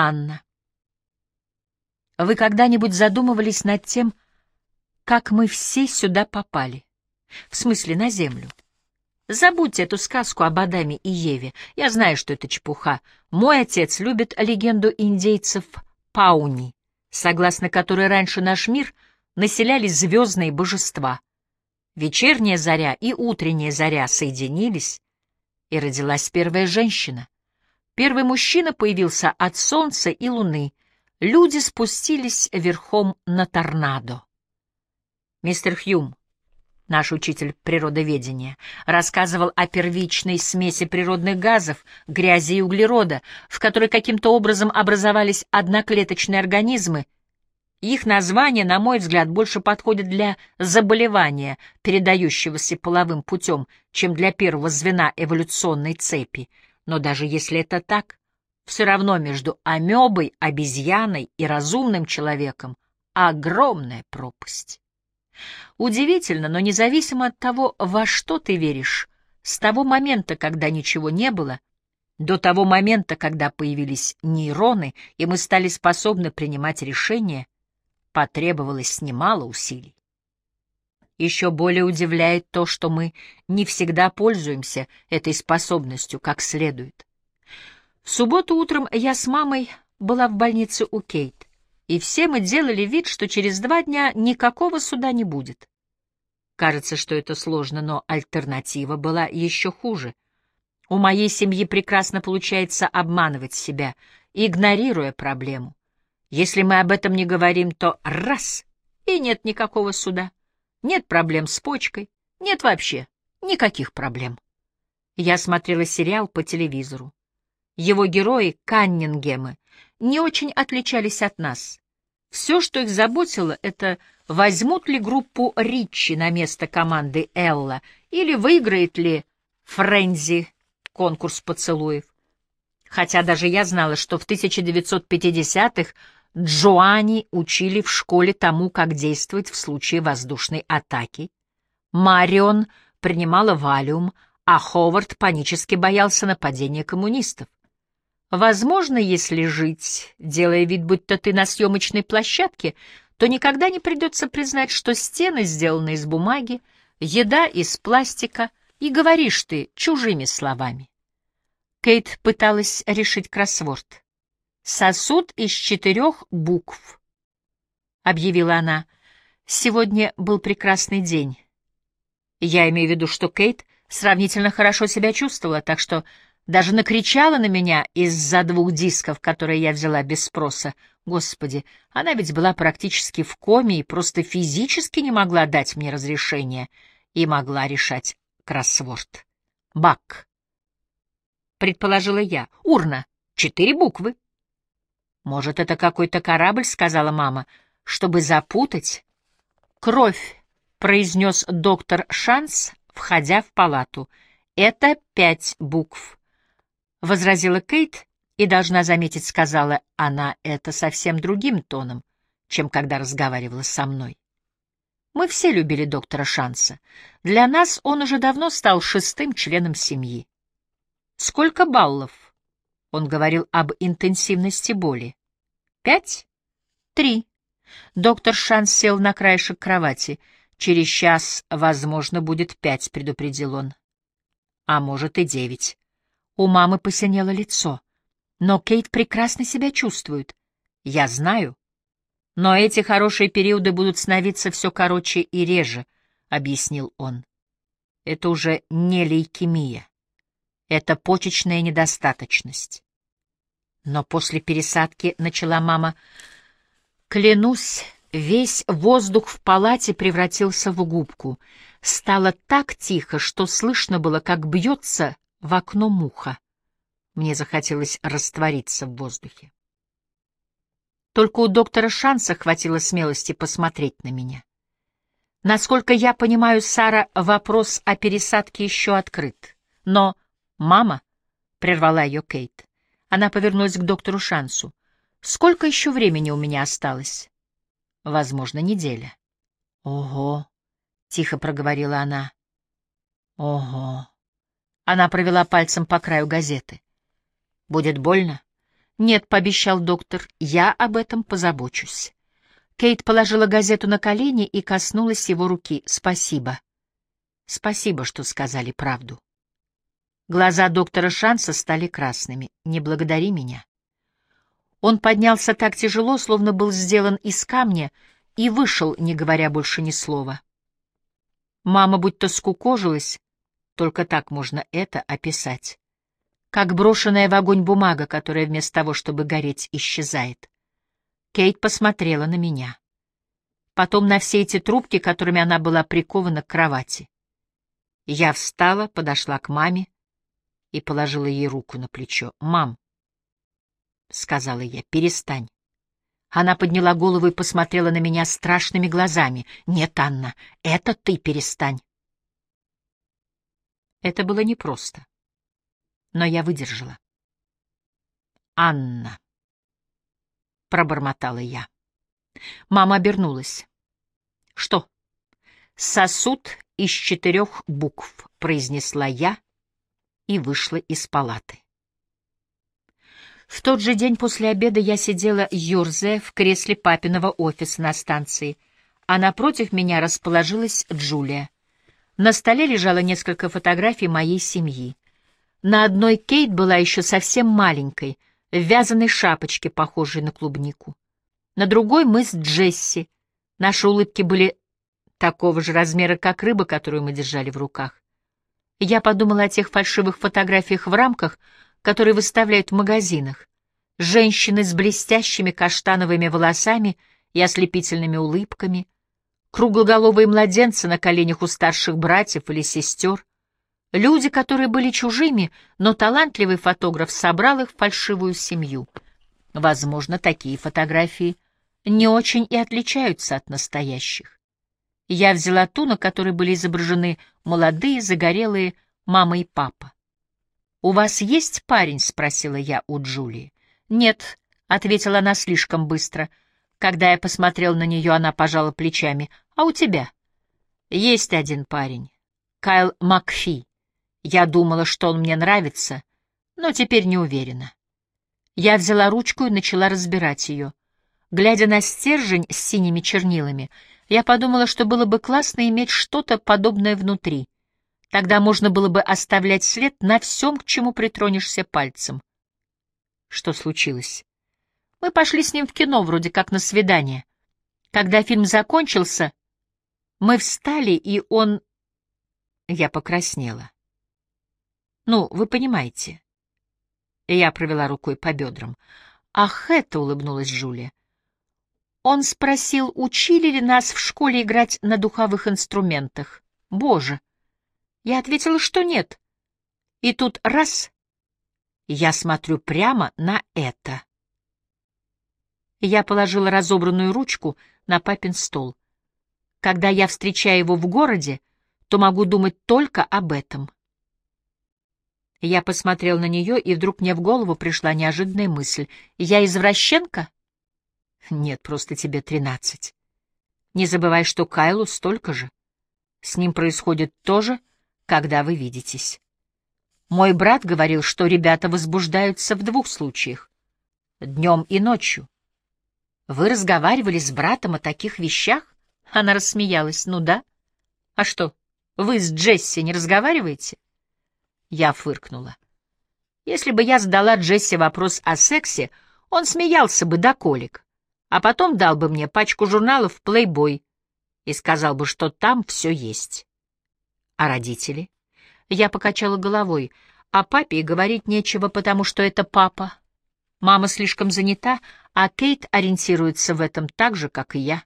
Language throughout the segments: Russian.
Анна. Вы когда-нибудь задумывались над тем, как мы все сюда попали? В смысле, на землю? Забудьте эту сказку об Адаме и Еве. Я знаю, что это чепуха. Мой отец любит легенду индейцев Пауни, согласно которой раньше наш мир населяли звездные божества. Вечерняя заря и утренняя заря соединились, и родилась первая женщина. Первый мужчина появился от солнца и луны — люди спустились верхом на торнадо. Мистер Хьюм, наш учитель природоведения, рассказывал о первичной смеси природных газов, грязи и углерода, в которой каким-то образом образовались одноклеточные организмы. Их название, на мой взгляд, больше подходит для заболевания, передающегося половым путем, чем для первого звена эволюционной цепи. Но даже если это так, все равно между амебой, обезьяной и разумным человеком огромная пропасть. Удивительно, но независимо от того, во что ты веришь, с того момента, когда ничего не было, до того момента, когда появились нейроны, и мы стали способны принимать решения, потребовалось немало усилий. Еще более удивляет то, что мы не всегда пользуемся этой способностью как следует. В субботу утром я с мамой была в больнице у Кейт, и все мы делали вид, что через два дня никакого суда не будет. Кажется, что это сложно, но альтернатива была еще хуже. У моей семьи прекрасно получается обманывать себя, игнорируя проблему. Если мы об этом не говорим, то раз — и нет никакого суда. Нет проблем с почкой, нет вообще никаких проблем. Я смотрела сериал по телевизору. Его герои, Каннингемы, не очень отличались от нас. Все, что их заботило, это возьмут ли группу Ричи на место команды Элла или выиграет ли Френзи конкурс поцелуев. Хотя даже я знала, что в 1950-х Джоани учили в школе тому, как действовать в случае воздушной атаки. Марион принимала валиум, а Ховард панически боялся нападения коммунистов. Возможно, если жить, делая вид, будто ты на съемочной площадке, то никогда не придется признать, что стены сделаны из бумаги, еда из пластика, и говоришь ты чужими словами. Кейт пыталась решить кроссворд. «Сосуд из четырех букв», — объявила она. «Сегодня был прекрасный день». Я имею в виду, что Кейт сравнительно хорошо себя чувствовала, так что даже накричала на меня из-за двух дисков, которые я взяла без спроса. Господи, она ведь была практически в коме и просто физически не могла дать мне разрешение и могла решать кроссворд. Бак. Предположила я. Урна. Четыре буквы. Может, это какой-то корабль, сказала мама, чтобы запутать. Кровь, произнес доктор Шанс, входя в палату. Это пять букв. — возразила Кейт, и, должна заметить, сказала она это совсем другим тоном, чем когда разговаривала со мной. Мы все любили доктора Шанса. Для нас он уже давно стал шестым членом семьи. Сколько баллов? Он говорил об интенсивности боли. Пять? Три. Доктор Шанс сел на краешек кровати. Через час, возможно, будет пять, предупредил он. А может и девять. У мамы посинело лицо. Но Кейт прекрасно себя чувствует. Я знаю. Но эти хорошие периоды будут становиться все короче и реже, — объяснил он. Это уже не лейкемия. Это почечная недостаточность. Но после пересадки, — начала мама, — клянусь, весь воздух в палате превратился в губку. Стало так тихо, что слышно было, как бьется в окно муха. Мне захотелось раствориться в воздухе. Только у доктора Шанса хватило смелости посмотреть на меня. Насколько я понимаю, Сара, вопрос о пересадке еще открыт. Но, мама, — прервала ее Кейт, — она повернулась к доктору Шансу. Сколько еще времени у меня осталось? Возможно, неделя. Ого, — тихо проговорила она. Ого. Она провела пальцем по краю газеты. «Будет больно?» «Нет», — пообещал доктор, — «я об этом позабочусь». Кейт положила газету на колени и коснулась его руки. «Спасибо. Спасибо, что сказали правду». Глаза доктора Шанса стали красными. «Не благодари меня». Он поднялся так тяжело, словно был сделан из камня, и вышел, не говоря больше ни слова. Мама будто скукожилась, только так можно это описать. Как брошенная в огонь бумага, которая вместо того, чтобы гореть, исчезает. Кейт посмотрела на меня. Потом на все эти трубки, которыми она была прикована к кровати. Я встала, подошла к маме и положила ей руку на плечо. «Мам», — сказала я, — «перестань». Она подняла голову и посмотрела на меня страшными глазами. «Нет, Анна, это ты перестань». Это было непросто, но я выдержала. «Анна», — пробормотала я. Мама обернулась. «Что?» «Сосуд из четырех букв», — произнесла я и вышла из палаты. В тот же день после обеда я сидела, ерзая, в кресле папиного офиса на станции, а напротив меня расположилась Джулия. На столе лежало несколько фотографий моей семьи. На одной Кейт была еще совсем маленькой, в вязаной шапочке, похожей на клубнику. На другой мы с Джесси. Наши улыбки были такого же размера, как рыба, которую мы держали в руках. Я подумала о тех фальшивых фотографиях в рамках, которые выставляют в магазинах. Женщины с блестящими каштановыми волосами и ослепительными улыбками, круглоголовые младенцы на коленях у старших братьев или сестер, люди, которые были чужими, но талантливый фотограф собрал их в фальшивую семью. Возможно, такие фотографии не очень и отличаются от настоящих. Я взяла ту, на которой были изображены молодые, загорелые мама и папа. «У вас есть парень?» — спросила я у Джулии. «Нет», — ответила она слишком быстро. Когда я посмотрел на нее, она пожала плечами. «А у тебя?» «Есть один парень. Кайл Макфи. Я думала, что он мне нравится, но теперь не уверена». Я взяла ручку и начала разбирать ее. Глядя на стержень с синими чернилами, я подумала, что было бы классно иметь что-то подобное внутри — Тогда можно было бы оставлять след на всем, к чему притронешься пальцем. Что случилось? Мы пошли с ним в кино, вроде как на свидание. Когда фильм закончился, мы встали, и он... Я покраснела. Ну, вы понимаете. Я провела рукой по бедрам. Ах, это, — улыбнулась Джулия. Он спросил, учили ли нас в школе играть на духовых инструментах. Боже! Я ответила, что нет. И тут раз — я смотрю прямо на это. Я положила разобранную ручку на папин стол. Когда я встречаю его в городе, то могу думать только об этом. Я посмотрел на нее, и вдруг мне в голову пришла неожиданная мысль. «Я извращенка?» «Нет, просто тебе тринадцать. Не забывай, что Кайлу столько же. С ним происходит то же, когда вы видитесь. Мой брат говорил, что ребята возбуждаются в двух случаях — днем и ночью. Вы разговаривали с братом о таких вещах? Она рассмеялась. Ну да. А что, вы с Джесси не разговариваете? Я фыркнула. Если бы я задала Джесси вопрос о сексе, он смеялся бы до колик, а потом дал бы мне пачку журналов «Плейбой» и сказал бы, что там все есть. А родители? Я покачала головой. О папе говорить нечего, потому что это папа. Мама слишком занята, а Кейт ориентируется в этом так же, как и я.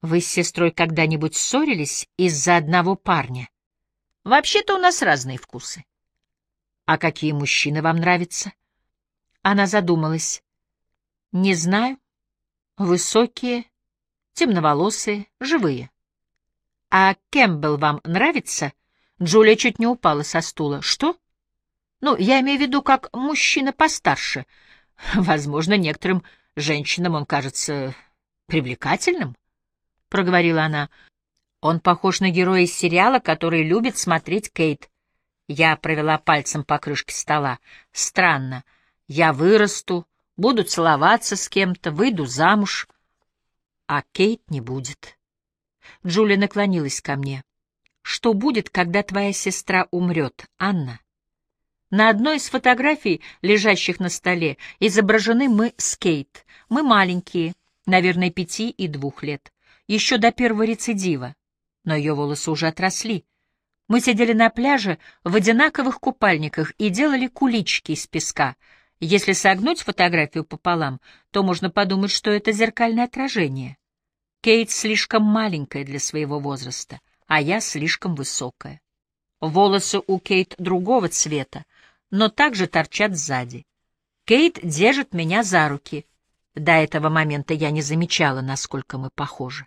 Вы с сестрой когда-нибудь ссорились из-за одного парня? Вообще-то у нас разные вкусы. А какие мужчины вам нравятся? Она задумалась. Не знаю. Высокие, темноволосые, живые. «А Кэмпбелл вам нравится?» Джулия чуть не упала со стула. «Что?» «Ну, я имею в виду как мужчина постарше. Возможно, некоторым женщинам он кажется привлекательным», — проговорила она. «Он похож на героя из сериала, который любит смотреть Кейт». Я провела пальцем по крышке стола. «Странно. Я вырасту, буду целоваться с кем-то, выйду замуж, а Кейт не будет. Джулия наклонилась ко мне. Что будет, когда твоя сестра умрет, Анна? На одной из фотографий, лежащих на столе, изображены мы с Кейт. Мы маленькие, наверное, пяти и двух лет. Еще до первого рецидива. Но ее волосы уже отросли. Мы сидели на пляже в одинаковых купальниках и делали кулички из песка. Если согнуть фотографию пополам, то можно подумать, что это зеркальное отражение. Кейт слишком маленькая для своего возраста, а я слишком высокая. Волосы у Кейт другого цвета, но также торчат сзади. Кейт держит меня за руки. До этого момента я не замечала, насколько мы похожи.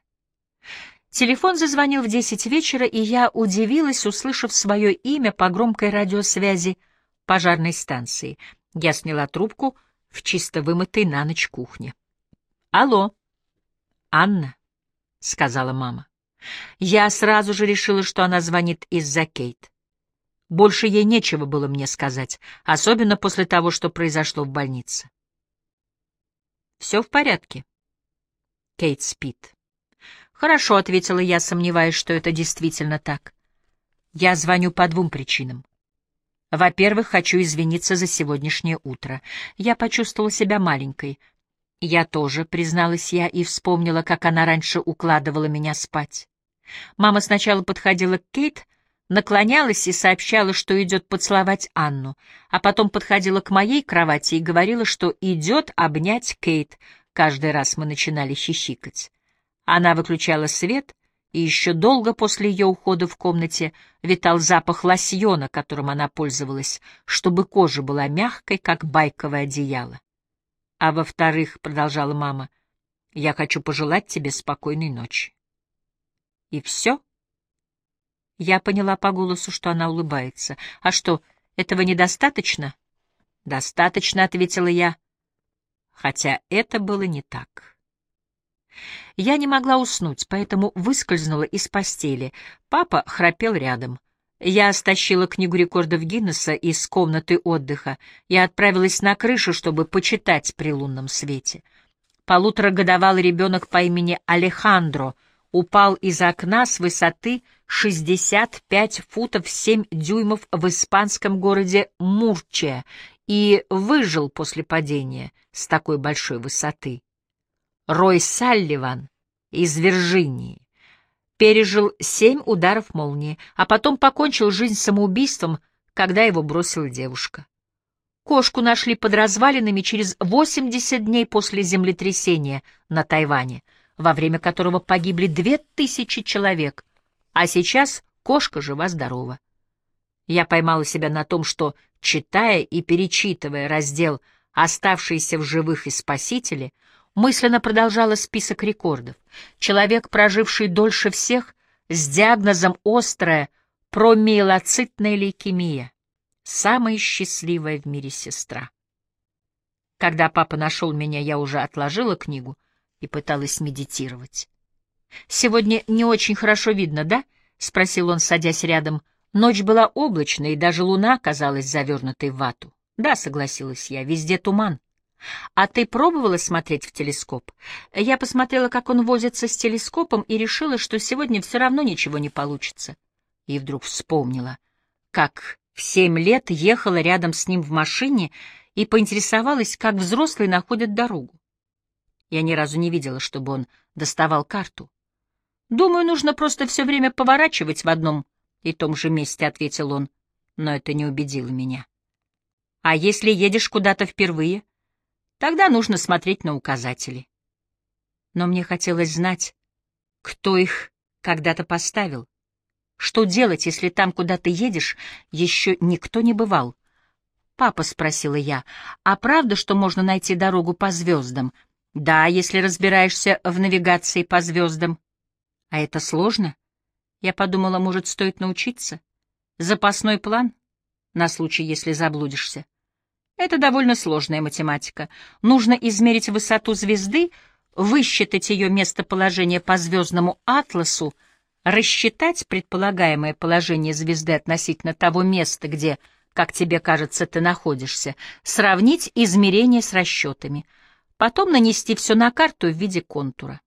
Телефон зазвонил в десять вечера, и я удивилась, услышав свое имя по громкой радиосвязи пожарной станции. Я сняла трубку в чисто вымытой на ночь кухне. «Алло, Анна», — сказала мама. Я сразу же решила, что она звонит из-за Кейт. Больше ей нечего было мне сказать, особенно после того, что произошло в больнице. «Все в порядке?» Кейт спит. «Хорошо», — ответила я, сомневаясь, что это действительно так. «Я звоню по двум причинам. Во-первых, хочу извиниться за сегодняшнее утро. Я почувствовала себя маленькой. Я тоже, призналась я, и вспомнила, как она раньше укладывала меня спать. Мама сначала подходила к Кейт, наклонялась и сообщала, что идет поцеловать Анну, а потом подходила к моей кровати и говорила, что идет обнять Кейт. Каждый раз мы начинали хихикать. Она выключала свет, и еще долго после ее ухода в комнате витал запах лосьона, которым она пользовалась, чтобы кожа была мягкой, как байковое одеяло. А во-вторых, — продолжала мама, — я хочу пожелать тебе спокойной ночи. И все? Я поняла по голосу, что она улыбается. А что, этого недостаточно? Достаточно, — ответила я, хотя это было не так. Я не могла уснуть, поэтому выскользнула из постели. Папа храпел рядом. Я стащила книгу рекордов Гиннесса из комнаты отдыха и отправилась на крышу, чтобы почитать при лунном свете. Полуторагодовалый ребенок по имени Алехандро упал из окна с высоты 65 футов 7 дюймов в испанском городе Мурчия и выжил после падения с такой большой высоты. Рой Салливан из Вирджинии пережил семь ударов молнии, а потом покончил жизнь самоубийством, когда его бросила девушка. Кошку нашли под развалинами через 80 дней после землетрясения на Тайване, во время которого погибли две тысячи человек, а сейчас кошка жива-здорова. Я поймала себя на том, что, читая и перечитывая раздел «Оставшиеся в живых и спасители», мысленно продолжала список рекордов. Человек, проживший дольше всех, с диагнозом острая промиелоцитная лейкемия. Самая счастливая в мире сестра. Когда папа нашел меня, я уже отложила книгу и пыталась медитировать. «Сегодня не очень хорошо видно, да?» — спросил он, садясь рядом. Ночь была облачной, и даже луна казалась завернутой в вату. «Да», — согласилась я, — «везде туман». А ты пробовала смотреть в телескоп? Я посмотрела, как он возится с телескопом, и решила, что сегодня все равно ничего не получится. И вдруг вспомнила, как в семь лет ехала рядом с ним в машине и поинтересовалась, как взрослые находят дорогу. Я ни разу не видела, чтобы он доставал карту. «Думаю, нужно просто все время поворачивать в одном и том же месте», — ответил он, но это не убедило меня. «А если едешь куда-то впервые?» Тогда нужно смотреть на указатели. Но мне хотелось знать, кто их когда-то поставил. Что делать, если там, куда ты едешь, еще никто не бывал? «Папа», — спросила я, — «а правда, что можно найти дорогу по звездам?» «Да, если разбираешься в навигации по звездам». «А это сложно?» Я подумала, может, стоит научиться. Запасной план на случай, если заблудишься. Это довольно сложная математика. Нужно измерить высоту звезды, высчитать ее местоположение по звездному атласу, рассчитать предполагаемое положение звезды относительно того места, где как тебе кажется, ты находишься, сравнить измерения с расчетами, потом нанести все на карту в виде контура.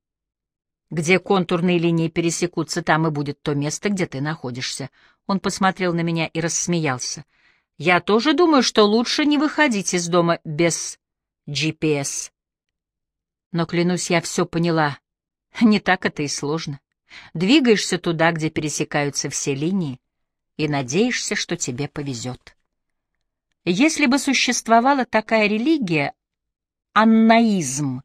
Где контурные линии пересекутся, там и будет то место, где ты находишься. Он посмотрел на меня и рассмеялся. Я тоже думаю, что лучше не выходить из дома без GPS. Но, клянусь, я все поняла. Не так это и сложно. Двигаешься туда, где пересекаются все линии, и надеешься, что тебе повезет. Если бы существовала такая религия, аннаизм,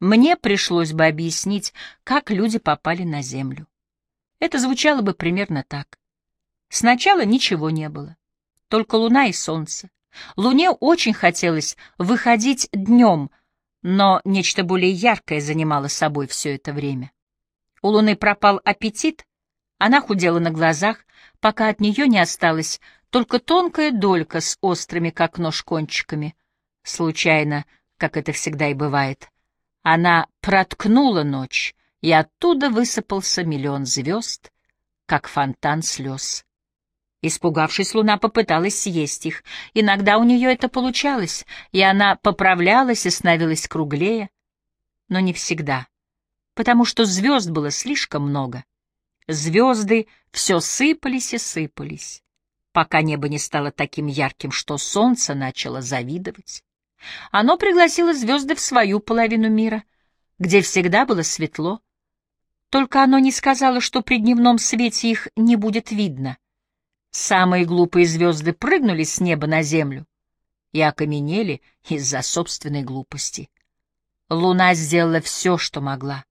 мне пришлось бы объяснить, как люди попали на Землю. Это звучало бы примерно так. Сначала ничего не было, только луна и солнце. Луне очень хотелось выходить днем, но нечто более яркое занимало собой все это время. У луны пропал аппетит, она худела на глазах, пока от нее не осталась только тонкая долька с острыми, как нож, кончиками. Случайно, как это всегда и бывает. Она проткнула ночь, и оттуда высыпался миллион звезд, как фонтан слез. Испугавшись, луна попыталась съесть их. Иногда у нее это получалось, и она поправлялась и становилась круглее, но не всегда, потому что звезд было слишком много. Звезды все сыпались и сыпались, пока небо не стало таким ярким, что солнце начало завидовать. Оно пригласило звезды в свою половину мира, где всегда было светло. Только оно не сказало, что при дневном свете их не будет видно. Самые глупые звезды прыгнули с неба на землю и окаменели из-за собственной глупости. Луна сделала все, что могла.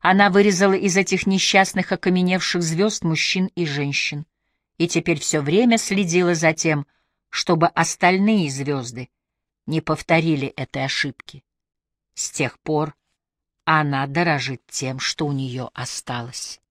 Она вырезала из этих несчастных окаменевших звезд мужчин и женщин, и теперь все время следила за тем, чтобы остальные звезды не повторили этой ошибки. С тех пор она дорожит тем, что у нее осталось.